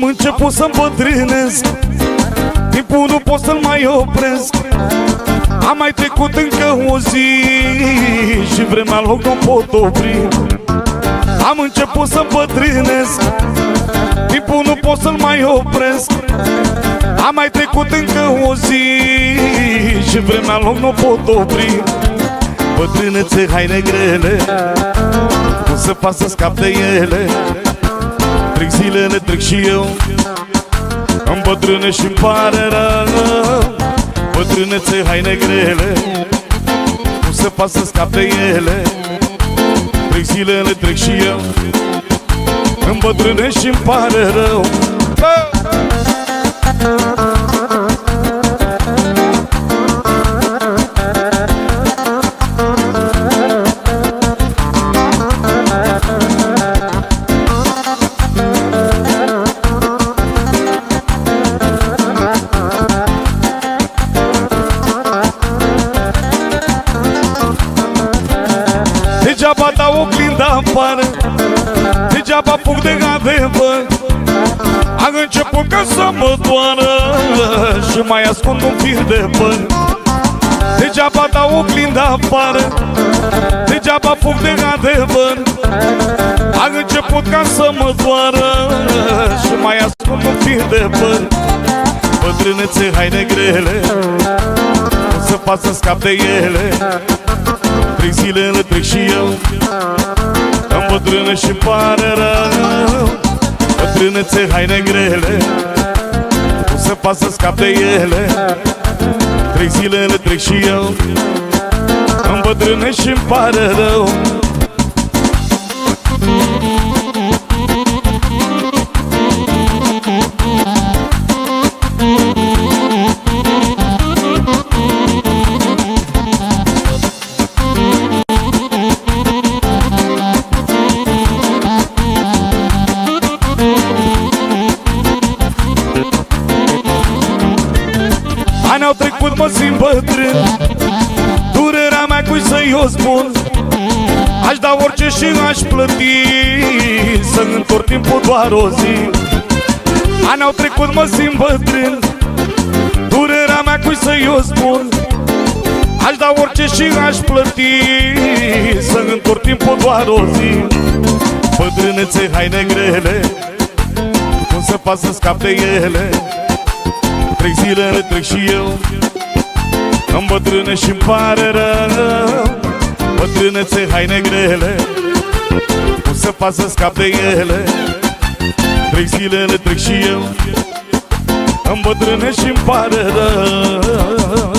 Am început să îmbătrânesc Timpul nu pot să-l mai opresc. Am mai trecut încă o zi Și vremea loc nu pot opri. Am început să îmbătrânesc Timpul nu pot să-l mai opresc. Am mai trecut încă o zi Și vremea loc nu pot opri. Bătrânețe, haine grele Nu se fac să scap de ele Trec zilele, trec și eu. Îmi bătrâne și-mi pare rău. Bătrânețe, haine grele Nu se fac să scap de ele. Trec zilele, trec și eu. Îmi bătrâne și-mi pare rău Degeaba fug de adevăr. Am început ca să mă doară Și mai ascund un fir de păr. Degeaba dau oglinda afară Degeaba fug de adevăr. Am început ca să mă doară Și mai ascund un fir de păr. Bătrânețe, haine grele Nu se fac să scap de ele. Trec zilele, trec și eu. Am bătrână și pare rău. Bătrânețe, haine grele Nu se poate să scap de ele Trec zilele, trec și eu Am bătrână și pare rău Ani au trecut, mă simt bătrân Durerea mea cui să-i o spun? Aș da orice și aș plăti Să-mi întorc timpul doar o zi. Ani au trecut, mă simt bătrân Durerea mea cui să-i o spun? Aș da orice și aș plăti Să-mi întorc timpul doar o zi. Bătrânețe, haine grele Nu se poate să scap de ele Trec zilele, trec și eu. Îmi bătrâne și-mi pare rău. Bătrânețe, haine grele Nu se fac să scap de ele. Trec zilele, trec și eu. Îmi bătrâne și-mi pare rău